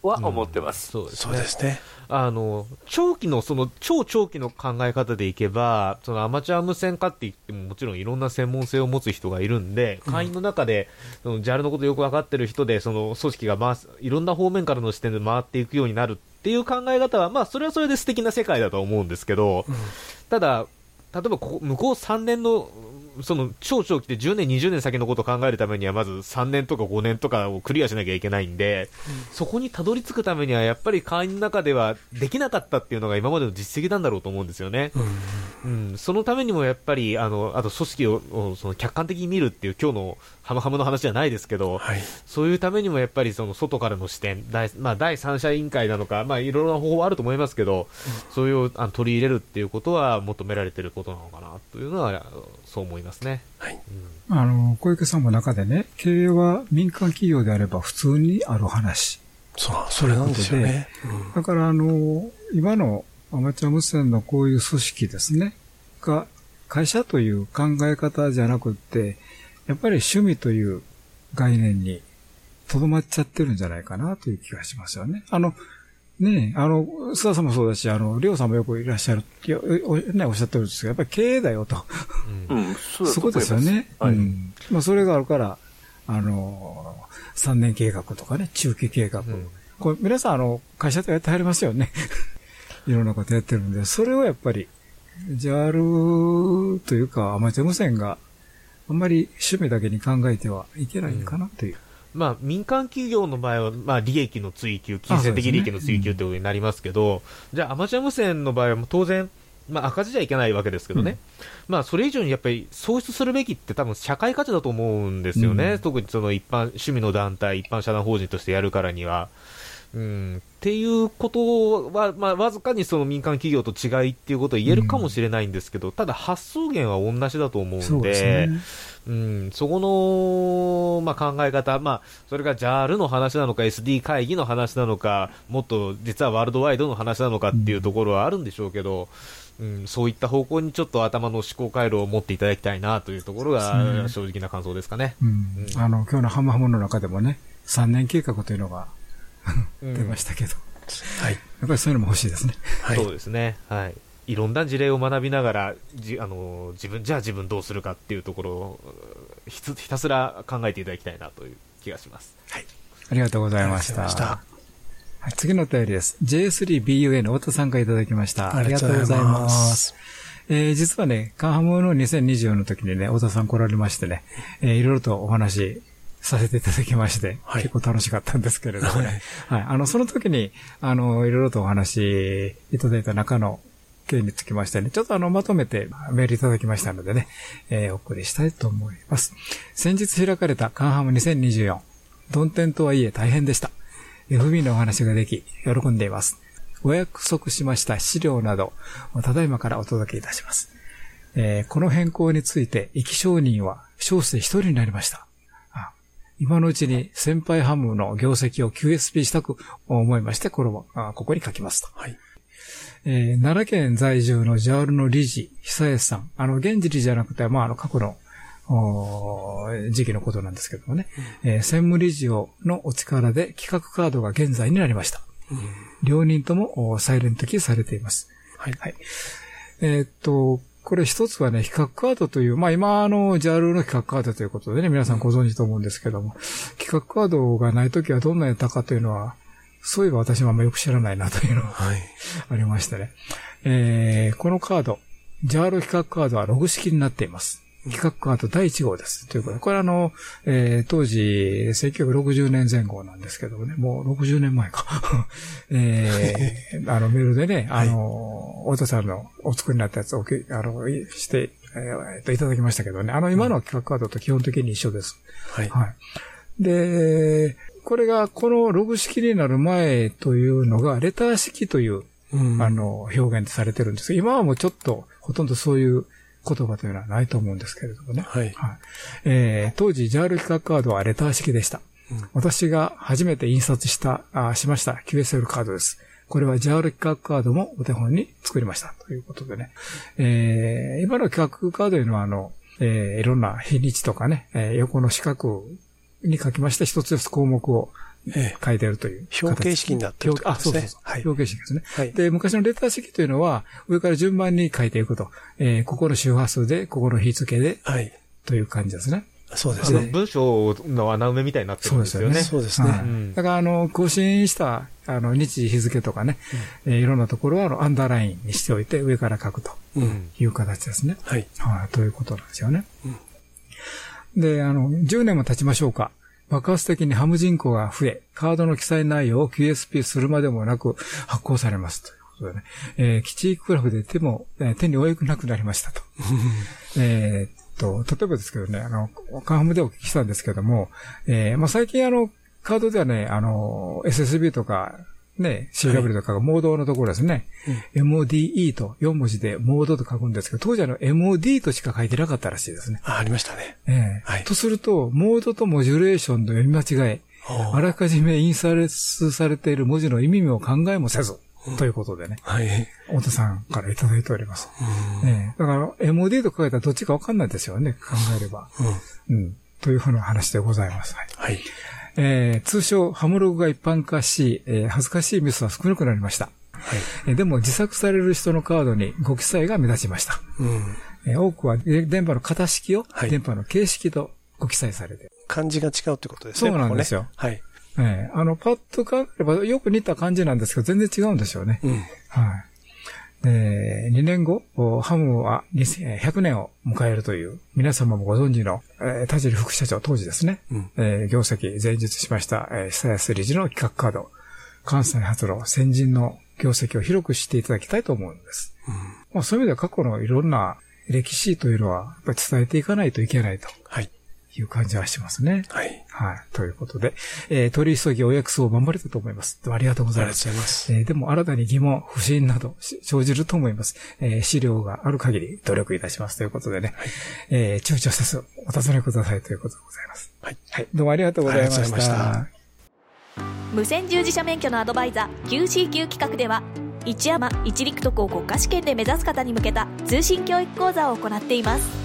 [SPEAKER 4] は思ってます。
[SPEAKER 3] そうですね。
[SPEAKER 2] あの、長期の、その、超長期の考え方でいけば、そのアマチュア無線化って言ってももちろんいろんな専門性を持つ人がいるんで、会員の中で、その JAL のことよく分かってる人で、その組織が回す、いろんな方面からの視点で回っていくようになるっていう考え方は、まあ、それはそれで素敵な世界だと思うんですけど、ただ、例えばここ向こう3年のその超長期で10年、20年先のことを考えるためには、まず3年とか5年とかをクリアしなきゃいけないんで、うん、そこにたどり着くためには、やっぱり会員の中ではできなかったっていうのが今までの実績なんだろうと思うんですよね。うん、うん、そのためにもやっぱり、あの、あと組織をその客観的に見るっていう今日のハムハムの話じゃないですけど、はい、そういうためにもやっぱりその外からの視点、第,、まあ、第三者委員会なのか、まあ、いろいろな方法はあると思いますけど、うん、そういうあの取り入れるっていうことは求められていることなのかなというのは、そう思いますね。はい。
[SPEAKER 1] うん、あの、小池さんも中でね、経営は民間企業であれば普通にある話。
[SPEAKER 3] そう、それなんですよね。
[SPEAKER 1] うん、だからあの、今のアマチュア無線のこういう組織ですね、が、会社という考え方じゃなくって、やっぱり趣味という概念にとどまっちゃってるんじゃないかなという気がしますよね。あの、ねえ、あの、須田さんもそうだし、あの、りょうさんもよくいらっしゃる、おね、おっしゃってるんですけど、やっぱり経営だよと。
[SPEAKER 4] うん、そ
[SPEAKER 1] そこですよね。はい、うん。まあ、それがあるから、あの、3年計画とかね、中期計画。うん、これ、皆さん、あの、会社でやってはりますよね。*laughs* いろんなことやってるんで、それをやっぱり、JAL というかアマチュア無線があんまり趣味だけに考えてはいけないかなという。
[SPEAKER 2] うん、まあ、民間企業の場合は、まあ、利益の追求、金銭的利益の追求ということになりますけど、ねうん、じゃあ、アマチュア無線の場合は当然、まあ、赤字じゃいけないわけですけどね、うん、まあ、それ以上にやっぱり創出するべきって多分社会価値だと思うんですよね、特にその一般、趣味の団体、一般社団法人としてやるからには。うん、っていうことは、まあ、わずかにその民間企業と違いっていうことを言えるかもしれないんですけど、うん、ただ発想源は同じだと思うんで、うん、そこの、まあ、考え方、まあ、それが JAL の話なのか、SD 会議の話なのか、もっと実はワールドワイドの話なのかっていうところはあるんでしょうけど、うん、そういった方向にちょっと頭の思考回路を持っていただきたいなというところが正直な感想ですかね。
[SPEAKER 1] うん、あの今日のハムハムの中でもね、3年計画というのが出ましたけど、はい。やっぱりそういうのも欲しいですね。
[SPEAKER 2] はい。そうですね。はい。いろんな事例を学びながら、じあの自分、じゃあ自分どうするかっていうところをひひたすら考えていただきたいなという気がします。
[SPEAKER 1] はい。ありがとうございました。したはい、次のお便りです。J3BUA の太田さんからいただきました。ありがとうございます。えー、実はね、カンハムの2024の時にね、太田さん来られましてね、えー、いろいろとお話させていただきまして、はい、結構楽しかったんですけれどもね。はい。あの、その時に、あの、いろいろとお話いただいた中の件につきましてね、ちょっとあの、まとめてメールいただきましたのでね、えー、お送りしたいと思います。先日開かれたカンハム2024、ドンテンとはいえ大変でした。FB のお話ができ、喜んでいます。お約束しました資料など、ただいまからお届けいたします。えー、この変更について、生き証人は少数一人になりました。今のうちに先輩ハムの業績を QSP したく思いまして、これも、ここに書きますと。はい。えー、奈良県在住の JAL の理事、久江さん。あの、現時理じゃなくて、まあ、あの、過去の、時期のことなんですけどもね、うん、えー、専務理事をのお力で企画カードが現在になりました。うん、両人ともサイレントキーされています。はい。はい、えー、っと、これ一つはね、比較カードという、まあ今あの JAL の比較カードということでね、皆さんご存知と思うんですけども、比較カードがないときはどんなやったかというのは、そういえば私もあんまよく知らないなというのが、はい、*laughs* ありましてね。えー、このカード、JAL 比較カードはログ式になっています。企画カード第1号です。ということで、これあの、えー、当時、1960年前後なんですけどもね、もう60年前か。*laughs* えー、*laughs* あの、メールでね、あの、太、は、田、さんのお作りになったやつを、あの、して、えー、といただきましたけどね、あの、今の企画カードと基本的に一緒です。はい。はい。で、これが、このログ式になる前というのが、レター式という、うん、あの、表現されてるんです今はもうちょっと、ほとんどそういう言葉というのはないと思うんですけれどもね。はい。はい、えー、当時 JAL 企画カードはレター式でした。うん、私が初めて印刷した、あしました QSL カードです。これは JAL 企画カードもお手本に作りました。ということでね。えー、今の企画カードというのは、あの、えー、いろんな日にちとかね、えー、横の四角に書きまして一つずつ項目を書いてあるという。
[SPEAKER 3] 表形式になってる、ね、
[SPEAKER 1] あ、そうそうそう。はい、表形式ですね、はい。で、昔のレター式というのは、上から順番に書いていくと。えー、ここの周波数で、ここの日付で、はい。という感じですね。
[SPEAKER 2] そうですね。文章の穴埋めみたいになってるんですよね。
[SPEAKER 1] そうですね。そうですね。だから、あの、更新した、あの、日時、日付とかね、うん、えー、いろんなところは、あの、アンダーラインにしておいて、上から書くという形ですね。うん、はい。はい、ということなんですよね。うん、で、あの、10年も経ちましょうか。爆発的にハム人口が増え、カードの記載内容を QSP するまでもなく発行されますということでね、えー、基地クラブで手も、えー、手に負えなくなりましたと。*laughs* えっと、例えばですけどね、あの、カンハムでお聞きしたんですけども、えー、まあ、最近あの、カードではね、あの、SSB とか、ね、CW とかがモードのところですね。はい、MODE と4文字でモードと書くんですけど、当時あの MOD としか書いてなかったらしいですね。
[SPEAKER 3] あ、ありましたね。
[SPEAKER 1] ええーはい、とすると、モードとモジュレーションの読み間違い、あらかじめ印刷されている文字の意味も考えもせず、ということでね。はい。太田さんからいただいております。うん、ええー、だから、MOD と書いたらどっちかわかんないですよね、考えれば。うん。うん。というふうな話でございます。はい。はいえー、通称ハムログが一般化し、えー、恥ずかしいミスは少なくなりました。はいえー、でも自作される人のカードにご記載が目立ちました。うんえー、多くは電波の型式を、電波の形式とご記載されて。
[SPEAKER 3] 漢字が違うってことですね。
[SPEAKER 1] そうなんですよ。ここね、はい。えー、あの、パッと考えればよく似た感じなんですけど、全然違うんですよね。うん。はい。えー、2年後、ハムは100年を迎えるという、皆様もご存知の、えー、田尻副社長当時ですね、うん、えー、業績前述しました、えー、久安理事の企画カード、関西発の先人の業績を広く知っていただきたいと思うんです。うん、まあ、そういう意味では過去のいろんな歴史というのは、やっぱり伝えていかないといけないと。はい。いう感じはしますね。はい。はい。ということで、えー、取り急ぎお約束を守れたと思います。ありがとうございます。ありがとうございます。えー、でも新たに疑問、不信など生じると思います。えー、資料がある限り努力いたしますということでね、はい、えー、躊躇せずお尋ねくださいということでございます。はい。はい。どうもありがとうございました。ありがとうございました。
[SPEAKER 6] 無線従事者免許のアドバイザー QCQ 企画では、一山一陸徳を国家試験で目指す方に向けた通信教育講座を行っています。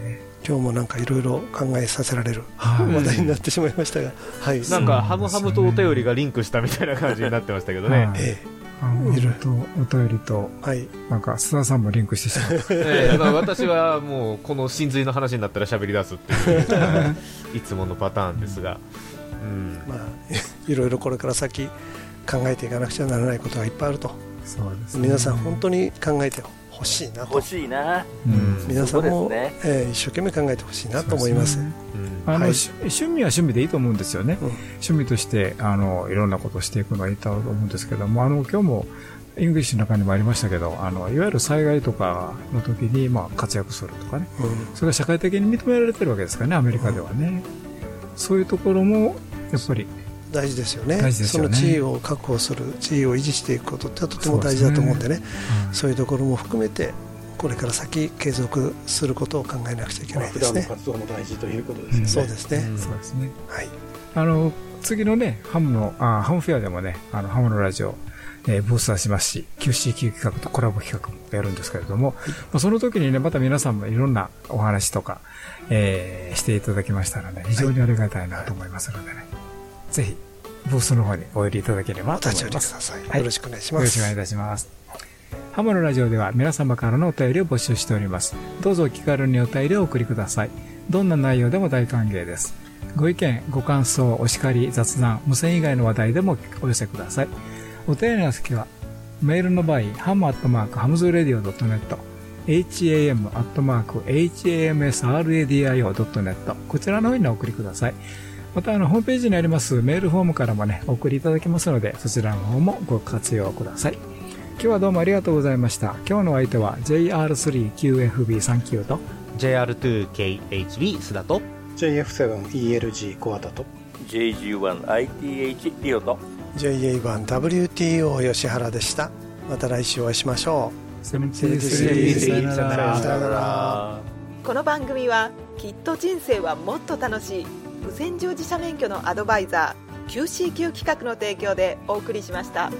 [SPEAKER 3] 今日もなんかいろいろ考えさせられる話題になってしまいましたが、
[SPEAKER 2] はい、なんかハムハムとお便りがリンクしたみたいな感じになってましたけどね。ええ。
[SPEAKER 1] いろとお便りと、はい、なんか須田さんもリンクしてしまった、
[SPEAKER 2] えー、私はもうこの真髄の話になったら喋り出すっていういつものパターンですが、
[SPEAKER 3] うん、まあ *laughs* いろいろこれから先考えていかなくちゃならないことがいっぱいあると。そうです、ね、皆さん本当に考えて欲しいな
[SPEAKER 4] 欲しいな、
[SPEAKER 3] うん、皆さんも、ね。えー、一生懸命考えてほしいなと思います。
[SPEAKER 1] あの、はい、趣味は趣味でいいと思うんですよね、うん、趣味としてあのいろんなことをしていくのはいいと思うんですけどもあの今日もイングリッシュの中にもありましたけどあのいわゆる災害とかの時にまあ活躍するとかね、うん、それが社会的に認められてるわけですからねアメリカではね、そういうところもやっぱり
[SPEAKER 3] 大事ですよね、ね、その地位を確保する地位を維持していくことってとても大事だと思うんでね、ねうん、そういうところも含めてこれから先継続することを考えなくちゃいけないですね。
[SPEAKER 13] 活動も大事ということですね。
[SPEAKER 3] そうですね。
[SPEAKER 1] そうですね。はい。あの次のねハムのあハムフェアでもねあのハムのラジオえー、ブース出しますし、QCQ 企画とコラボ企画もやるんですけれども、まあ、その時にね、また皆さんもいろんなお話とか、えー、していただきましたので、非常にありがたいなと思いますのでね、はい、ぜひブースの方にお寄りいただければと思います。
[SPEAKER 3] はい、よろしくお願いします。よろしく
[SPEAKER 1] お願いいたします。ハモのラジオでは皆様からのお便りを募集しております。どうぞお気軽にお便りをお送りください。どんな内容でも大歓迎です。ご意見、ご感想、お叱り、雑談、無線以外の話題でもお寄せください。お便りの先は、メールの場合、ハムアットマークハムズラディオ .net、ham アットマーク hamsradio.net こちらの方にお送りください。またあのホームページにありますメールフォームからもね、お送りいただけますので、そちらの方もご活用ください。今日はどうもありがとうございました。今日の相手は JR3QFB39 と
[SPEAKER 2] JR2KHB 須田と
[SPEAKER 13] JF7ELG コアタと
[SPEAKER 4] JG1ITH リオと
[SPEAKER 3] JA1WTO 吉原でした。また来週お会いしましょう。
[SPEAKER 1] さよな
[SPEAKER 5] ら。この番組はきっと人生はもっと楽しい無線乗自社免許のアドバイザー QCQ 企画の提供でお送りしました。